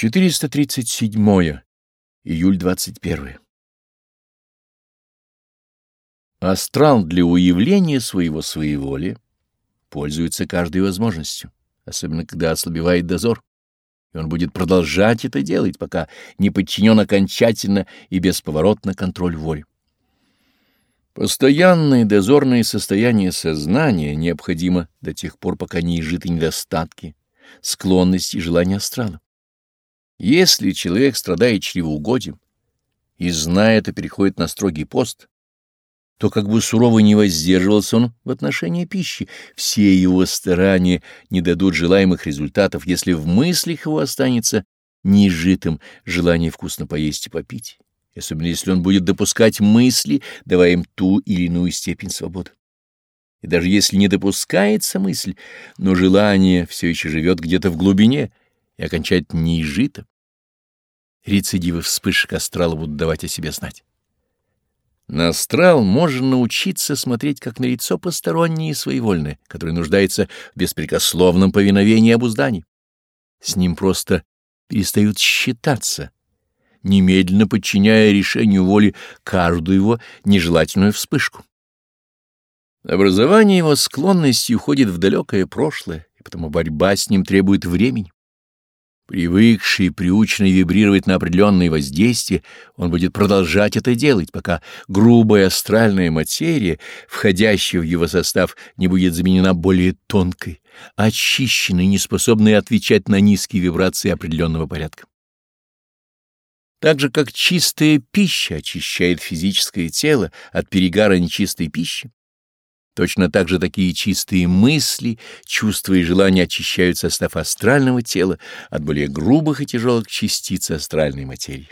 437. Июль 21. Астрал для уявления своего своеволия пользуется каждой возможностью, особенно когда ослабевает дозор, и он будет продолжать это делать, пока не подчинен окончательно и бесповоротно контроль воли. Постоянное дозорное состояние сознания необходимо до тех пор, пока не изжиты недостатки, склонности и желания астрала. Если человек страдает чревоугодием и, зная это, переходит на строгий пост, то как бы сурово не воздерживался он в отношении пищи, все его старания не дадут желаемых результатов, если в мыслях его останется неизжитым желание вкусно поесть и попить, особенно если он будет допускать мысли, давая им ту или иную степень свободы. И даже если не допускается мысль, но желание все еще живет где-то в глубине — и окончательно не изжито, рецидивы вспышек астрала будут давать о себе знать. На астрал можно научиться смотреть как на лицо постороннее и своевольное, которое нуждается в беспрекословном повиновении и обуздании. С ним просто перестают считаться, немедленно подчиняя решению воли каждую его нежелательную вспышку. Образование его склонности уходит в далекое прошлое, и потому борьба с ним требует времени. Привыкший и приученный вибрировать на определенные воздействия, он будет продолжать это делать, пока грубая астральная материя, входящая в его состав, не будет заменена более тонкой, очищенной, неспособной отвечать на низкие вибрации определенного порядка. Так же, как чистая пища очищает физическое тело от перегара нечистой пищи, Точно так же такие чистые мысли, чувства и желания очищают состав астрального тела от более грубых и тяжелых частиц астральной материи.